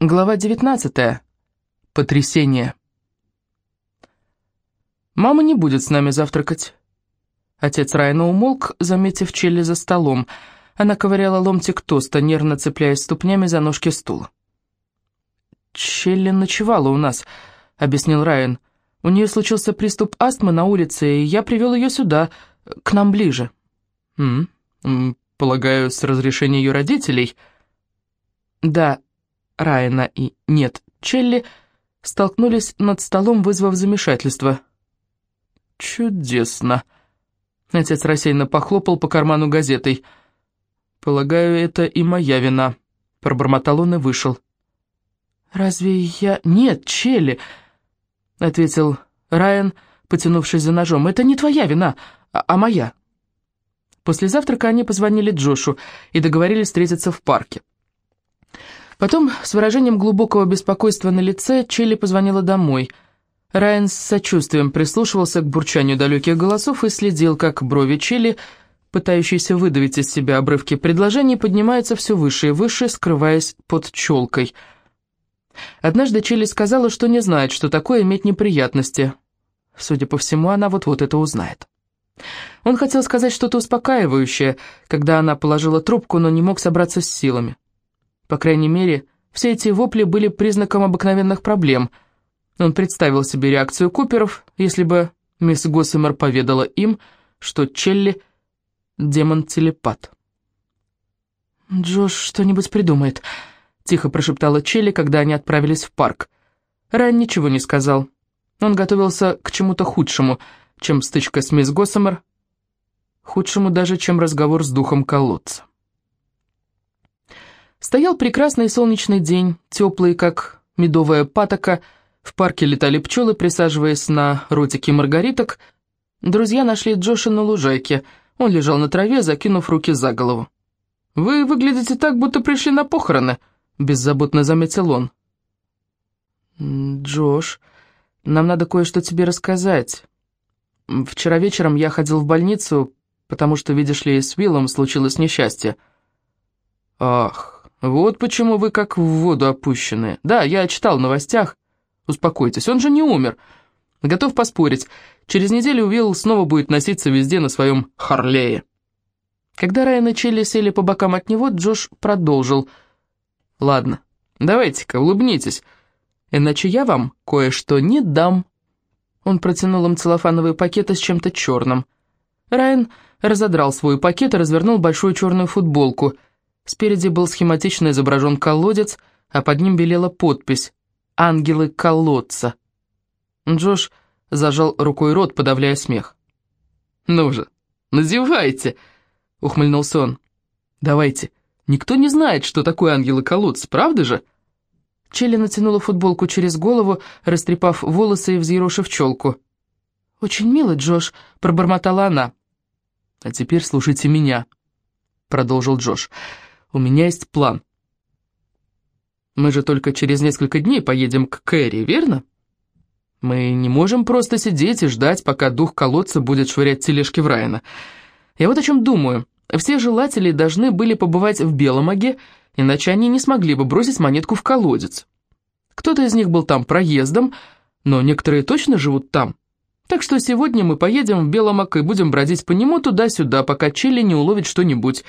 Глава 19. Потрясение. «Мама не будет с нами завтракать». Отец Райана умолк, заметив Челли за столом. Она ковыряла ломтик тоста, нервно цепляясь ступнями за ножки стула. «Челли ночевала у нас», — объяснил Райан. «У нее случился приступ астмы на улице, и я привел ее сюда, к нам ближе». «М -м, полагаю, с разрешения ее родителей?» «Да, Райана и «нет» Челли столкнулись над столом, вызвав замешательство. «Чудесно!» Отец рассеянно похлопал по карману газетой. «Полагаю, это и моя вина», — пробормотал он и вышел. «Разве я...» «Нет, Челли», — ответил Райан, потянувшись за ножом. «Это не твоя вина, а, а моя». После завтрака они позвонили Джошу и договорились встретиться в парке. Потом, с выражением глубокого беспокойства на лице, Челли позвонила домой. Райан с сочувствием прислушивался к бурчанию далеких голосов и следил, как брови Челли, пытающиеся выдавить из себя обрывки предложений, поднимаются все выше и выше, скрываясь под челкой. Однажды Челли сказала, что не знает, что такое иметь неприятности. Судя по всему, она вот-вот это узнает. Он хотел сказать что-то успокаивающее, когда она положила трубку, но не мог собраться с силами. По крайней мере, все эти вопли были признаком обыкновенных проблем. Он представил себе реакцию Куперов, если бы мисс Госсемер поведала им, что Челли — демон-телепат. «Джош что-нибудь придумает», — тихо прошептала Челли, когда они отправились в парк. Райан ничего не сказал. Он готовился к чему-то худшему, чем стычка с мисс Госсемер, худшему даже, чем разговор с духом колодца. Стоял прекрасный солнечный день, теплый, как медовая патока. В парке летали пчелы, присаживаясь на ротики маргариток. Друзья нашли Джоша на лужайке. Он лежал на траве, закинув руки за голову. «Вы выглядите так, будто пришли на похороны», — беззаботно заметил он. «Джош, нам надо кое-что тебе рассказать. Вчера вечером я ходил в больницу, потому что, видишь ли, с Виллом случилось несчастье». «Ах, «Вот почему вы как в воду опущенные. Да, я читал в новостях. Успокойтесь, он же не умер. Готов поспорить, через неделю Уилл снова будет носиться везде на своем Харлее». Когда Райан и Челли сели по бокам от него, Джош продолжил. «Ладно, давайте-ка, улыбнитесь, иначе я вам кое-что не дам». Он протянул им целлофановые пакеты с чем-то черным. Райан разодрал свой пакет и развернул большую черную футболку – Спереди был схематично изображен колодец, а под ним белела подпись «Ангелы колодца». Джош зажал рукой рот, подавляя смех. «Ну же, надевайте!» — ухмыльнулся он. «Давайте, никто не знает, что такое ангелы колодца, правда же?» Челли натянула футболку через голову, растрепав волосы и взъерошив челку. «Очень мило, Джош», — пробормотала она. «А теперь слушайте меня», — продолжил Джош. «Джош». У меня есть план. Мы же только через несколько дней поедем к Кэрри, верно? Мы не можем просто сидеть и ждать, пока дух колодца будет швырять тележки в Райана. Я вот о чем думаю. Все желатели должны были побывать в Беломаге, иначе они не смогли бы бросить монетку в колодец. Кто-то из них был там проездом, но некоторые точно живут там. Так что сегодня мы поедем в Беломаг и будем бродить по нему туда-сюда, пока Челли не уловит что-нибудь.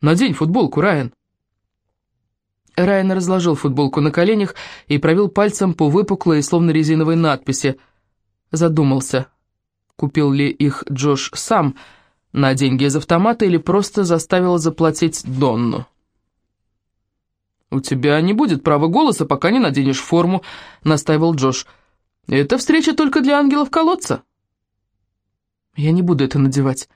Надень футболку, Райан». Райан разложил футболку на коленях и провел пальцем по выпуклой, словно резиновой надписи. Задумался, купил ли их Джош сам на деньги из автомата или просто заставил заплатить Донну. «У тебя не будет права голоса, пока не наденешь форму», — настаивал Джош. «Это встреча только для ангелов колодца». «Я не буду это надевать»,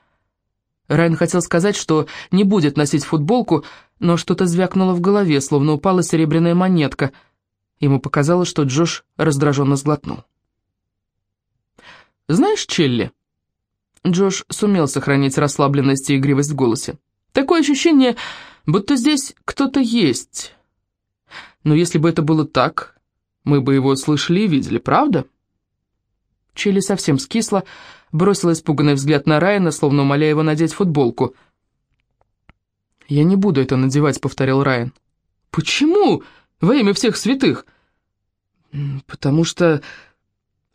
Райан хотел сказать, что не будет носить футболку, но что-то звякнуло в голове, словно упала серебряная монетка. Ему показалось, что Джош раздраженно сглотнул. «Знаешь, Челли?» Джош сумел сохранить расслабленность и игривость в голосе. «Такое ощущение, будто здесь кто-то есть. Но если бы это было так, мы бы его слышали и видели, правда?» Челли совсем скисла, бросила испуганный взгляд на Райана, словно умоляя его надеть футболку. «Я не буду это надевать», — повторил Райан. «Почему?» — Во имя всех святых!» «Потому что...»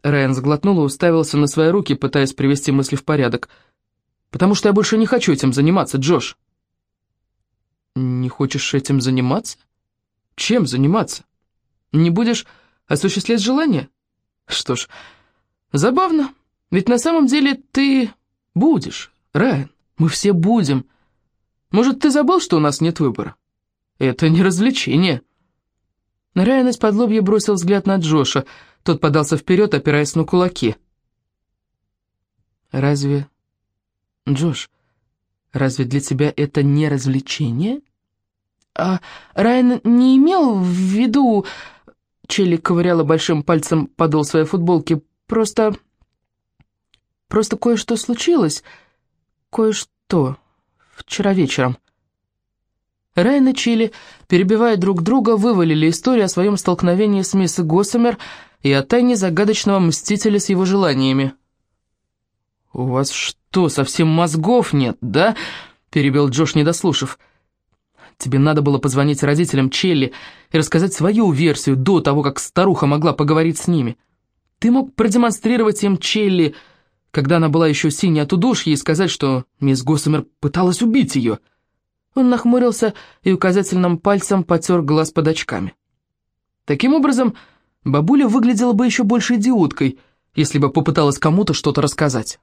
Райан сглотнул и уставился на свои руки, пытаясь привести мысли в порядок. «Потому что я больше не хочу этим заниматься, Джош». «Не хочешь этим заниматься? Чем заниматься? Не будешь осуществлять желание?» «Что ж, забавно, ведь на самом деле ты будешь, Райан, мы все будем. Может, ты забыл, что у нас нет выбора? Это не развлечение». Райан из-под лобья бросил взгляд на Джоша. Тот подался вперед, опираясь на кулаки. «Разве... Джош, разве для тебя это не развлечение?» а, Райан не имел в виду...» Челли ковыряла большим пальцем подол своей футболки. «Просто... просто кое-что случилось. Кое-что. Вчера вечером». Райан и Чили, перебивая друг друга, вывалили историю о своем столкновении с мисс Госсомер и о тайне загадочного мстителя с его желаниями. «У вас что, совсем мозгов нет, да?» — перебил Джош, не дослушав. «Тебе надо было позвонить родителям Челли и рассказать свою версию до того, как старуха могла поговорить с ними. Ты мог продемонстрировать им Челли, когда она была еще синяя от удушья, и сказать, что мисс Госсомер пыталась убить ее». Он нахмурился и указательным пальцем потер глаз под очками. Таким образом, бабуля выглядела бы еще больше идиоткой, если бы попыталась кому-то что-то рассказать.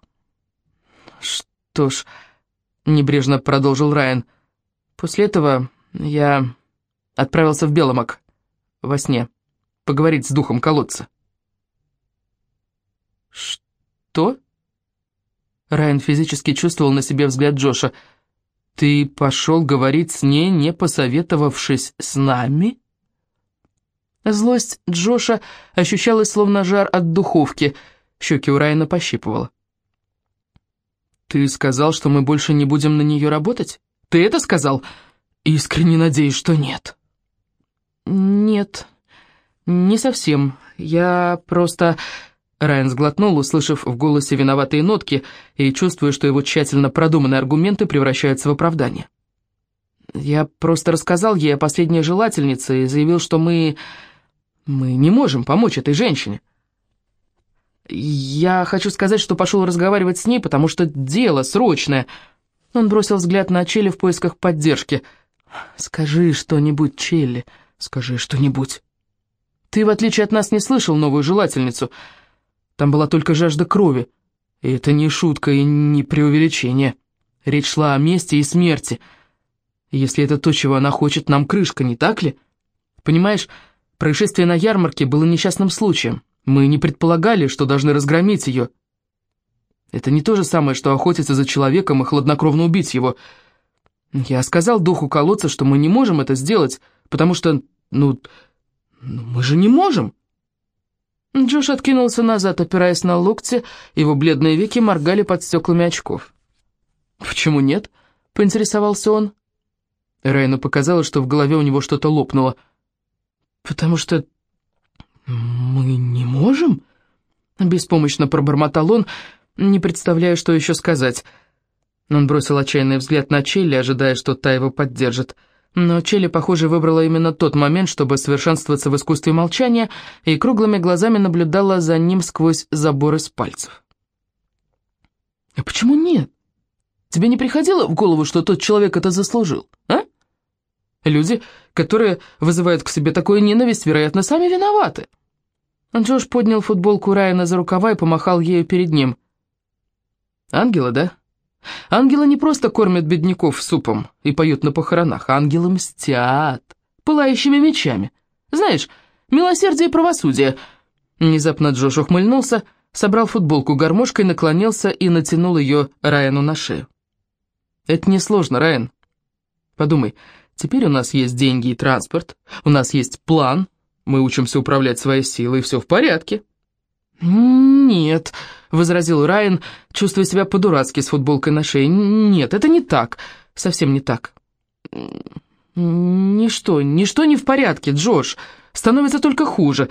«Что ж», — небрежно продолжил Райан, — «после этого я отправился в Беломок во сне поговорить с духом колодца». «Что?» Райан физически чувствовал на себе взгляд Джоша — «Ты пошел говорить с ней, не посоветовавшись с нами?» Злость Джоша ощущалась словно жар от духовки, щеки у Райана пощипывала. «Ты сказал, что мы больше не будем на нее работать? Ты это сказал? Искренне надеюсь, что нет». «Нет, не совсем. Я просто...» Райан сглотнул, услышав в голосе виноватые нотки и чувствуя, что его тщательно продуманные аргументы превращаются в оправдание. «Я просто рассказал ей о последней желательнице и заявил, что мы... мы не можем помочь этой женщине. Я хочу сказать, что пошел разговаривать с ней, потому что дело срочное». Он бросил взгляд на Челли в поисках поддержки. «Скажи что-нибудь, Челли, скажи что-нибудь. Ты, в отличие от нас, не слышал новую желательницу». Там была только жажда крови. И это не шутка и не преувеличение. Речь шла о мести и смерти. Если это то, чего она хочет, нам крышка, не так ли? Понимаешь, происшествие на ярмарке было несчастным случаем. Мы не предполагали, что должны разгромить ее. Это не то же самое, что охотиться за человеком и хладнокровно убить его. Я сказал духу колодца, что мы не можем это сделать, потому что, ну, ну мы же не можем. Джош откинулся назад, опираясь на локти, его бледные веки моргали под стеклами очков. «Почему нет?» — поинтересовался он. Райну показалось, что в голове у него что-то лопнуло. «Потому что мы не можем?» Беспомощно пробормотал он, не представляя, что еще сказать. Он бросил отчаянный взгляд на Челли, ожидая, что та его поддержит. Но Челли, похоже, выбрала именно тот момент, чтобы совершенствоваться в искусстве молчания, и круглыми глазами наблюдала за ним сквозь забор из пальцев. «А почему нет? Тебе не приходило в голову, что тот человек это заслужил, а? Люди, которые вызывают к себе такую ненависть, вероятно, сами виноваты». Джош поднял футболку Райана за рукава и помахал ею перед ним. «Ангелы, да?» Ангелы не просто кормят бедняков супом и поют на похоронах, ангелы мстят пылающими мечами. Знаешь, милосердие и правосудие. Внезапно Джош ухмыльнулся, собрал футболку гармошкой, наклонился и натянул ее Райану на шею. «Это несложно, Райан. Подумай, теперь у нас есть деньги и транспорт, у нас есть план, мы учимся управлять своей силой, и все в порядке». «Нет», — возразил Райан, чувствуя себя по-дурацки с футболкой на шее. «Нет, это не так, совсем не так». «Ничто, ничто не в порядке, Джош, становится только хуже».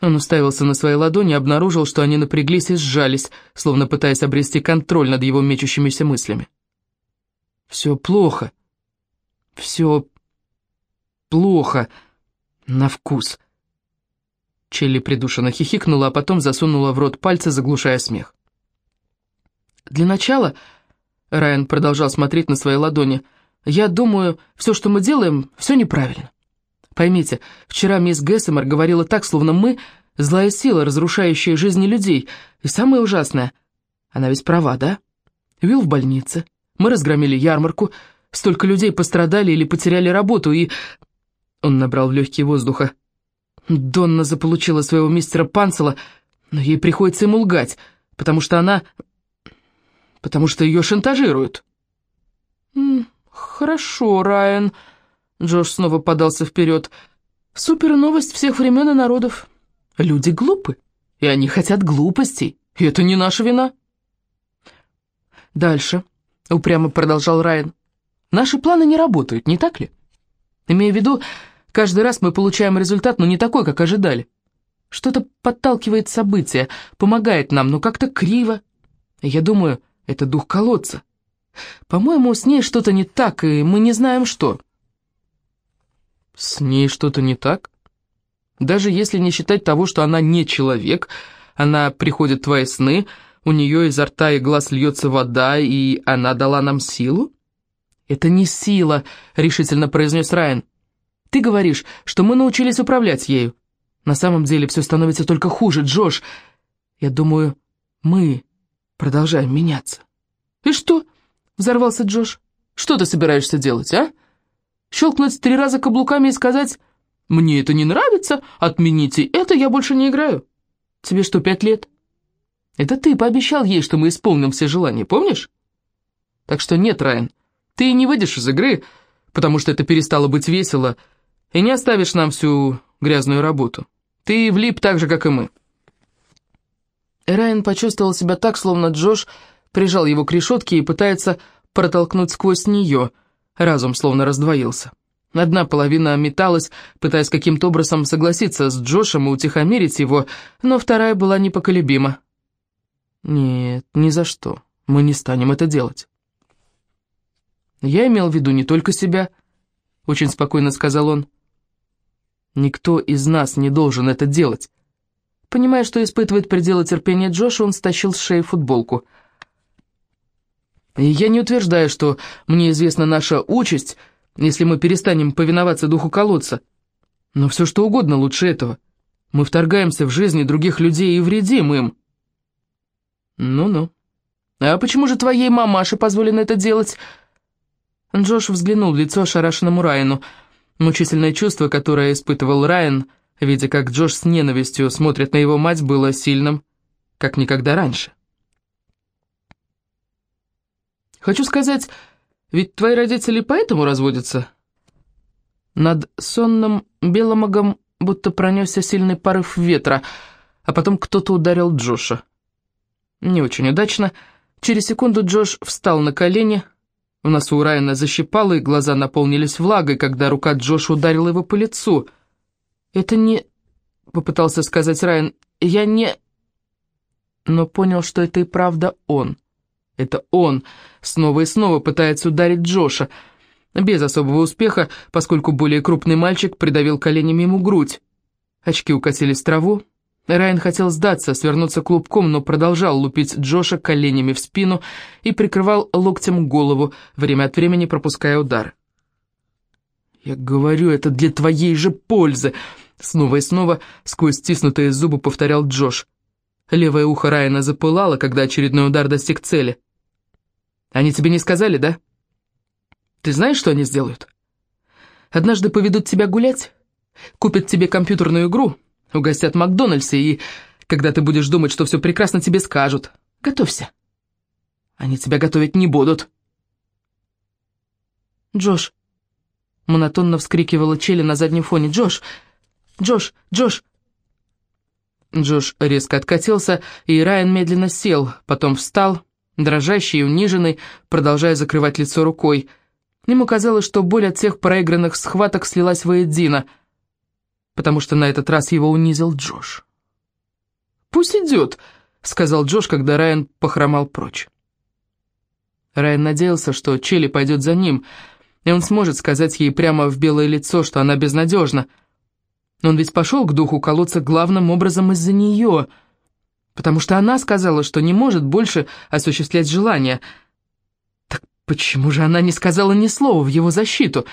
Он уставился на свои ладони и обнаружил, что они напряглись и сжались, словно пытаясь обрести контроль над его мечущимися мыслями. «Все плохо. Все плохо. На вкус. Челли придушенно хихикнула, а потом засунула в рот пальцы, заглушая смех. «Для начала...» — Райан продолжал смотреть на свои ладони. «Я думаю, все, что мы делаем, все неправильно. Поймите, вчера мисс Гессемер говорила так, словно мы — злая сила, разрушающая жизни людей. И самое ужасное, она ведь права, да? Вилл в больнице, мы разгромили ярмарку, столько людей пострадали или потеряли работу, и...» Он набрал в легкие воздуха. Донна заполучила своего мистера Панцела, но ей приходится ему лгать, потому что она... потому что ее шантажируют. «Хорошо, Райан», — Джош снова подался вперед. «Супер новость всех времен и народов. Люди глупы, и они хотят глупостей, и это не наша вина». «Дальше», — упрямо продолжал Райан. «Наши планы не работают, не так ли? Имея в виду, Каждый раз мы получаем результат, но не такой, как ожидали. Что-то подталкивает события, помогает нам, но как-то криво. Я думаю, это дух колодца. По-моему, с ней что-то не так, и мы не знаем, что. С ней что-то не так? Даже если не считать того, что она не человек, она приходит в твои сны, у нее изо рта и глаз льется вода, и она дала нам силу? «Это не сила», — решительно произнес Райан. Ты говоришь, что мы научились управлять ею. На самом деле все становится только хуже, Джош. Я думаю, мы продолжаем меняться». «И что?» — взорвался Джош. «Что ты собираешься делать, а? Щелкнуть три раза каблуками и сказать, «Мне это не нравится, отмените это, я больше не играю». Тебе что, пять лет? Это ты пообещал ей, что мы исполним все желания, помнишь? Так что нет, Райан, ты не выйдешь из игры, потому что это перестало быть весело, — и не оставишь нам всю грязную работу. Ты влип так же, как и мы». Райан почувствовал себя так, словно Джош прижал его к решетке и пытается протолкнуть сквозь нее. Разум словно раздвоился. Одна половина металась, пытаясь каким-то образом согласиться с Джошем и утихомирить его, но вторая была непоколебима. «Нет, ни за что. Мы не станем это делать». «Я имел в виду не только себя», — очень спокойно сказал он. Никто из нас не должен это делать. Понимая, что испытывает пределы терпения Джоша, он стащил с шеи футболку. я не утверждаю, что мне известна наша участь, если мы перестанем повиноваться духу колодца. Но все что угодно лучше этого. Мы вторгаемся в жизни других людей и вредим им. Ну-ну. А почему же твоей мамаше позволено это делать? Джош взглянул в лицо ошарашенному Райану. Мучительное чувство, которое испытывал Райан, видя, как Джош с ненавистью смотрит на его мать, было сильным, как никогда раньше. «Хочу сказать, ведь твои родители поэтому разводятся?» Над сонным беломогом будто пронесся сильный порыв ветра, а потом кто-то ударил Джоша. Не очень удачно. Через секунду Джош встал на колени, в носу у Райана защипало, и глаза наполнились влагой, когда рука Джоша ударила его по лицу. «Это не...» — попытался сказать Райан. «Я не...» Но понял, что это и правда он. Это он снова и снова пытается ударить Джоша. Без особого успеха, поскольку более крупный мальчик придавил коленями ему грудь. Очки укатились в траву, Райан хотел сдаться, свернуться клубком, но продолжал лупить Джоша коленями в спину и прикрывал локтем голову, время от времени пропуская удар. «Я говорю, это для твоей же пользы!» Снова и снова сквозь стиснутые зубы повторял Джош. Левое ухо Райана запылало, когда очередной удар достиг цели. «Они тебе не сказали, да? Ты знаешь, что они сделают? Однажды поведут тебя гулять, купят тебе компьютерную игру, Угостят в Макдональдсе, и когда ты будешь думать, что все прекрасно, тебе скажут. Готовься. Они тебя готовить не будут. Джош. Монотонно вскрикивала Челли на заднем фоне. Джош! Джош! Джош! Джош резко откатился, и Райан медленно сел, потом встал, дрожащий и униженный, продолжая закрывать лицо рукой. Ему казалось, что боль от всех проигранных схваток слилась воедино — потому что на этот раз его унизил Джош. «Пусть идет», — сказал Джош, когда Райан похромал прочь. Райан надеялся, что Челли пойдет за ним, и он сможет сказать ей прямо в белое лицо, что она безнадежна. Он ведь пошел к духу колоться главным образом из-за нее, потому что она сказала, что не может больше осуществлять желания. Так почему же она не сказала ни слова в его защиту?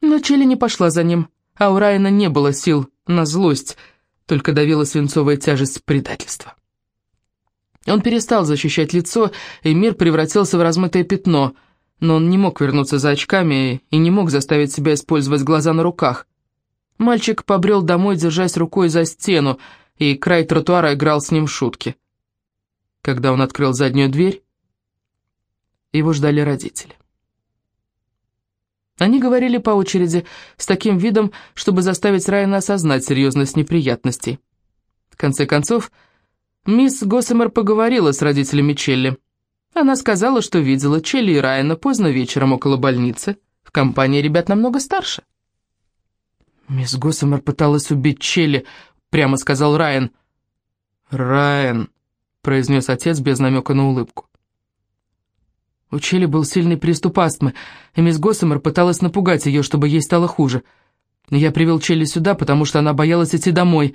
Но Челли не пошла за ним, а у Райана не было сил на злость, только давила свинцовая тяжесть предательства. Он перестал защищать лицо, и мир превратился в размытое пятно, но он не мог вернуться за очками и не мог заставить себя использовать глаза на руках. Мальчик побрел домой, держась рукой за стену, и край тротуара играл с ним шутки. Когда он открыл заднюю дверь, его ждали родители. Они говорили по очереди, с таким видом, чтобы заставить Райана осознать серьезность неприятностей. В конце концов, мисс Госсемер поговорила с родителями Челли. Она сказала, что видела Челли и Райана поздно вечером около больницы, в компании ребят намного старше. «Мисс Госсемер пыталась убить Челли», — прямо сказал Райан. «Райан», — произнес отец без намека на улыбку. У Чели был сильный приступ астмы, и мисс Госсомер пыталась напугать ее, чтобы ей стало хуже. Я привел Челли сюда, потому что она боялась идти домой.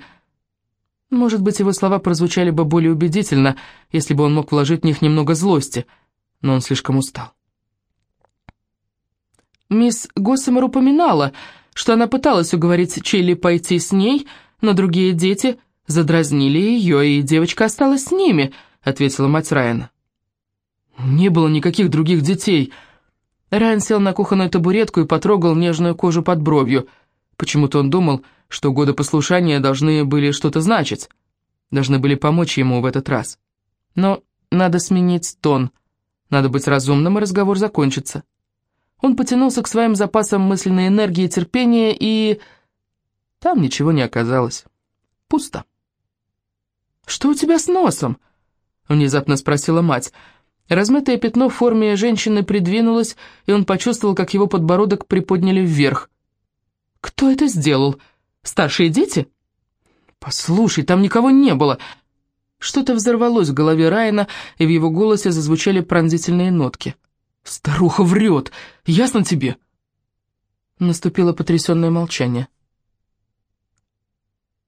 Может быть, его слова прозвучали бы более убедительно, если бы он мог вложить в них немного злости, но он слишком устал. Мисс Госсомер упоминала, что она пыталась уговорить Челли пойти с ней, но другие дети задразнили ее, и девочка осталась с ними, ответила мать Райана. Не было никаких других детей. Райан сел на кухонную табуретку и потрогал нежную кожу под бровью. Почему-то он думал, что годы послушания должны были что-то значить. Должны были помочь ему в этот раз. Но надо сменить тон. Надо быть разумным, и разговор закончится. Он потянулся к своим запасам мысленной энергии и терпения, и... Там ничего не оказалось. Пусто. «Что у тебя с носом?» — внезапно спросила мать. Размытое пятно в форме женщины придвинулось, и он почувствовал, как его подбородок приподняли вверх. «Кто это сделал? Старшие дети?» «Послушай, там никого не было!» Что-то взорвалось в голове Райана, и в его голосе зазвучали пронзительные нотки. «Старуха врет! Ясно тебе?» Наступило потрясенное молчание.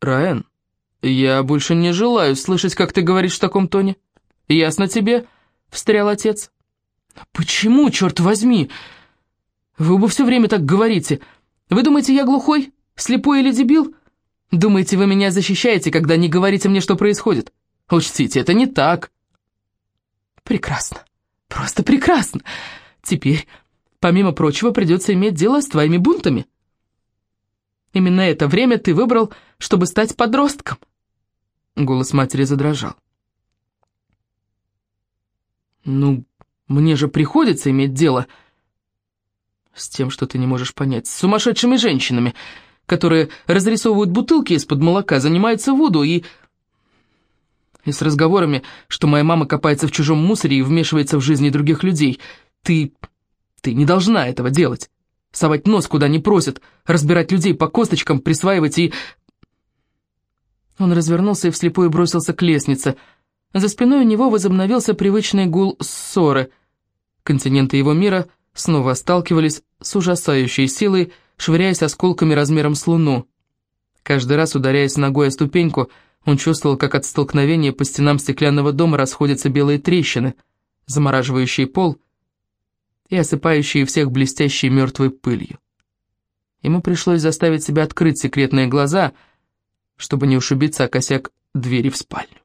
«Райан, я больше не желаю слышать, как ты говоришь в таком тоне. Ясно тебе?» — встрял отец. «Почему, черт возьми? Вы оба все время так говорите. Вы думаете, я глухой, слепой или дебил? Думаете, вы меня защищаете, когда не говорите мне, что происходит? Учтите, это не так». «Прекрасно, просто прекрасно. Теперь, помимо прочего, придется иметь дело с твоими бунтами. Именно это время ты выбрал, чтобы стать подростком». Голос матери задрожал. «Ну, мне же приходится иметь дело с тем, что ты не можешь понять, с сумасшедшими женщинами, которые разрисовывают бутылки из-под молока, занимаются воду и... и с разговорами, что моя мама копается в чужом мусоре и вмешивается в жизни других людей. Ты... ты не должна этого делать. Совать нос куда не просят, разбирать людей по косточкам, присваивать и... Он развернулся и вслепую бросился к лестнице — за спиной у него возобновился привычный гул ссоры. Континенты его мира снова сталкивались с ужасающей силой, швыряясь осколками размером с луну. Каждый раз, ударяясь ногой о ступеньку, он чувствовал, как от столкновения по стенам стеклянного дома расходятся белые трещины, замораживающие пол и осыпающие всех блестящей мертвой пылью. Ему пришлось заставить себя открыть секретные глаза, чтобы не ушибиться о косяк двери в спальню.